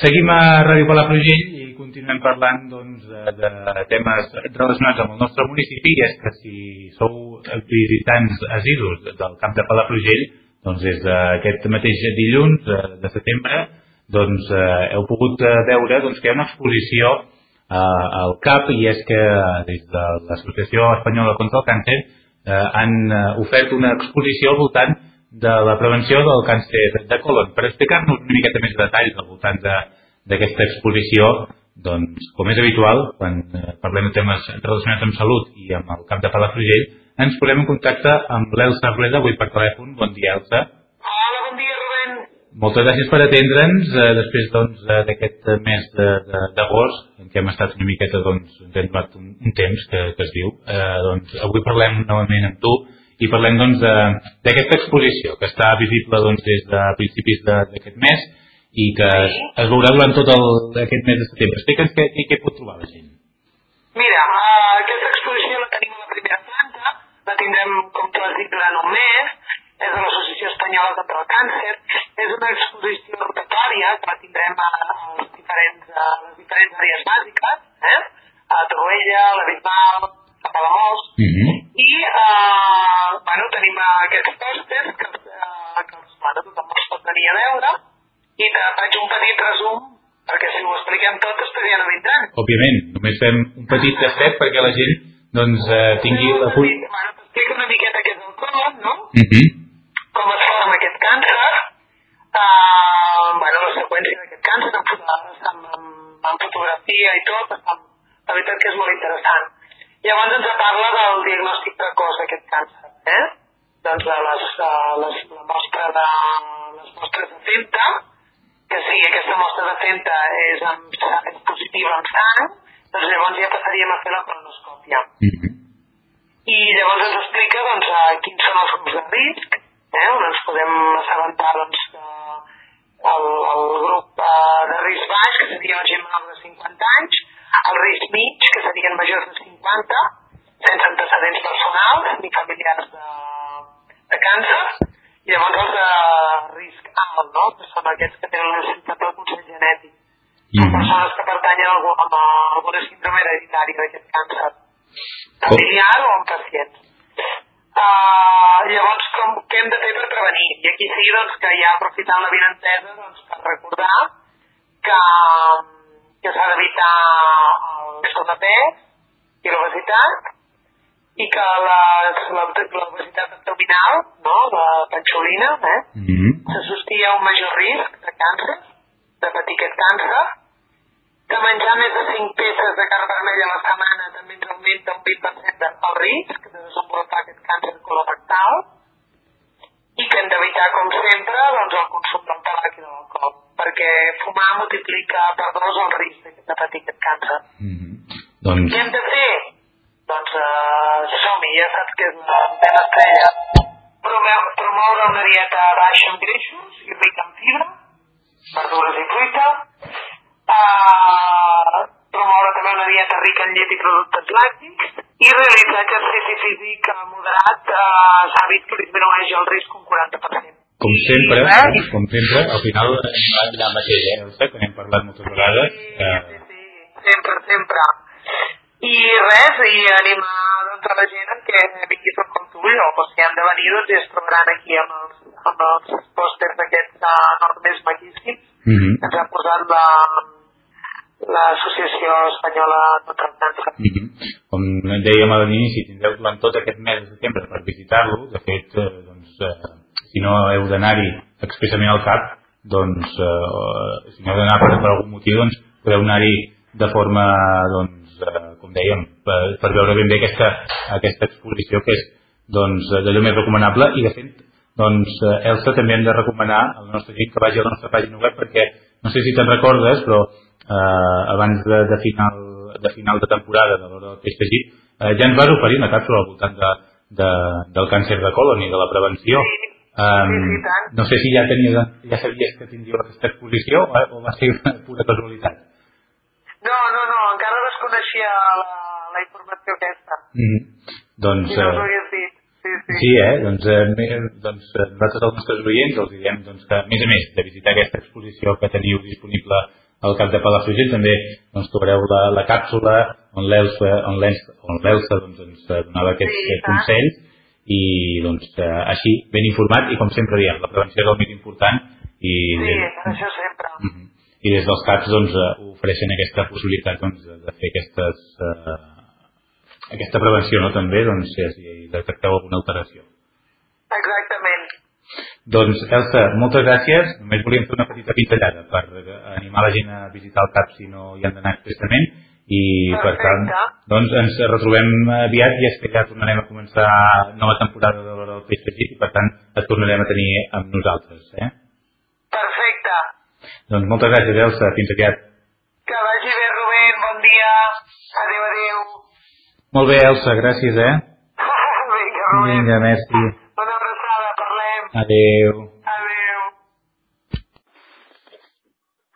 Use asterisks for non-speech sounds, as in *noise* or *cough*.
seguim a Ràdio Palafrugell? I continuem parlant doncs, de, de temes relacionats amb el nostre municipi i és que si sou visitants asidus del camp de Palafrugell doncs des d'aquest mateix dilluns de, de setembre doncs, eh, heu pogut veure doncs, que hi ha una exposició eh, al CAP i és que des de l'Associació Espanyola contra el Càncer eh, han ofert una exposició al voltant de la prevenció del càncer de colon. Per explicar-nos una miqueta més de detalls al voltant d'aquesta exposició, doncs, com és habitual, quan eh, parlem de temes relacionats amb salut i amb el camp de Palafrugell, ens posem en contacte amb l'Elsa Rueda, avui per telèfon. Bon dia, Elsa. Hola, bon dia, Rubén. Moltes gràcies per atendre'ns eh, després doncs, d'aquest doncs, mes d'agost en què hem estat una miqueta, doncs, ens hem un, un temps que, que es diu. Eh, doncs, avui parlem novament amb tu i parlem doncs, d'aquesta exposició que està visible doncs, des de principis d'aquest mes i que sí. es veurà durant tot el, aquest mes de setembre. Explica'ns què, què, què pot trobar la gent. Mira, uh, aquesta exposició la tenim a la primera planta, la tindrem, com tu has dit, durant un mes, és de l'Associació Espanyola contra el Càncer, és una exposició rotatòria que la tindrem a, les, diferents, a les diferents àrees bàsiques, eh? a Torroella, a la Bisbal, a Palamós, uh mhm. Venir a veure i te faig un petit resum perquè si ho expliquem tot estaria vindran. Òbviament, només fem un petit tastet perquè la gent doncs, eh, tingui la... Bueno, t'explico una miqueta què és el colon, no? Uh mhm. -huh. Com es forma aquest càncer, eh, bueno, la seqüència d'aquest càncer amb, amb, amb, amb fotografia i tot, amb, la veritat que és molt interessant. Llavors ens parla del diagnòstic precoç d'aquest càncer, eh? Doncs de les, les, la mostra de, les mostres de femta, que si aquesta mostra de femta és, amb, és positiva amb sang, doncs llavors ja passaríem a fer la colonoscòpia. Mm -hmm. I llavors ens explica doncs, quins són els grups de risc, eh? on ens podem assabentar doncs, el, el grup eh, de risc baix, que seria la gent de 50 anys, el risc mig, que serien majors de 50, sense antecedents personals ni familiars de, de càncer, i llavors els de risc alt, no? que són aquests que tenen la necessitat del consell genètic. Mm -hmm. persones que pertanyen a, algú, a alguna síndrome hereditària d'aquest càncer, familiar oh. o en pacients. Uh, llavors, com, què hem de fer per prevenir? I aquí sí doncs, que ja aprofitant la vinentesa doncs, per recordar que que s'ha d'evitar el sobrepès i l'obesitat i que l'obesitat abdominal, no, la panxolina, eh, mm -hmm. s'associa a un major risc de càncer, de patir aquest càncer, que menjar més de 5 peces de carn vermella a la setmana també ens augmenta un 20% el risc de desenvolupar aquest càncer colorectal i que hem d'evitar, com sempre, doncs, el consum del tabac i de l'alcohol perquè fumar multiplica per dos el risc de patir aquest càncer. Mm -hmm. doncs... Què hem de fer? Doncs uh, som-hi, ja saps que és una antena estrella. promoure una dieta baixa en greixos i rica en fibra, verdures i fruita, uh, promoure també una dieta rica en llet i productes làctics i realitzar exercici físic moderat uh, s'ha vist que disminueix el risc un 40% com sempre, eh? com sempre, al final allà mateix, eh, Elsa, que n'hem parlat moltes vegades. Eh... Sí, sí, sempre, sempre. I res, i animar doncs, a la gent que vingui com tu, o si han de venir, doncs ja es trobaran aquí amb els, amb els pòsters d'aquests uh, nord més maquíssims, mm -hmm. que ens ha posat la, l'Associació Espanyola contra el Càncer. Mm -hmm. Com dèiem a l'inici, tindreu durant tot aquest mes de setembre per visitar-lo, de fet, eh, doncs, eh, si no heu d'anar-hi expressament al cap, doncs, eh, si no heu d'anar per, per algun motiu, doncs podeu anar-hi de forma, doncs, eh, com dèiem, per, per veure ben bé aquesta, aquesta exposició que és doncs, d'allò més recomanable. I de fet doncs, eh, Elsa també hem de recomanar al nostre gent que vagi a la nostra pàgina web perquè no sé si te'n recordes però eh, abans de, de, final, de final de temporada de l'hora del peix eh, ja ens vas oferir una càpsula al voltant de, de, del càncer de colon i de la prevenció. Um, sí, sí, no sé si ja tenies, ja sabies que tindríeu aquesta exposició o, o va ser una pura casualitat. No, no, no, encara desconeixia la, la informació aquesta. Mm -hmm. Doncs, I no us ho hagués dit. Sí, sí. sí, eh? Doncs, eh, doncs eh, nosaltres els nostres oients els diem doncs, que, a més a més de visitar aquesta exposició que teniu disponible al cap de Palafrugell també doncs, trobareu la, la càpsula on l'Elsa on l'Elsa doncs, ens donava aquests sí, consells i doncs eh, així ben informat i com sempre diem, la prevenció és el més important i, sí, això sempre -huh. I des dels CAPs doncs, eh, ofereixen aquesta possibilitat doncs, de fer aquestes eh, aquesta prevenció no? també doncs, si detecteu alguna alteració exactament doncs, Elsa, moltes gràcies. Només volíem fer una petita pinzellada per animar la gent a visitar el CAP si no hi han d'anar expressament i Perfecte. per tant doncs ens retrobem aviat i és que ja tornarem a començar nova temporada de l'hora del peix i per tant et tornarem a tenir amb nosaltres eh? Doncs moltes gràcies Elsa, fins aviat. Que vagi bé Rubén, bon dia. Adeu adeu molt bé Elsa, gràcies eh? *laughs* Vinga Rubén. Vinga, merci. Una abraçada, parlem. Adeu